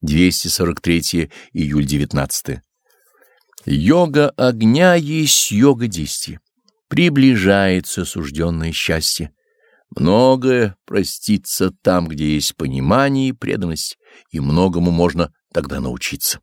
243 июль 19. Йога огня есть йога действия. Приближается сужденное счастье. Многое простится там, где есть понимание и преданность, и многому можно тогда научиться.